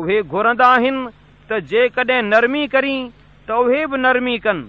اهي گهرندا آهن ته جيڪڏهن نرمي ڪري ته اهي به نرمي ڪن.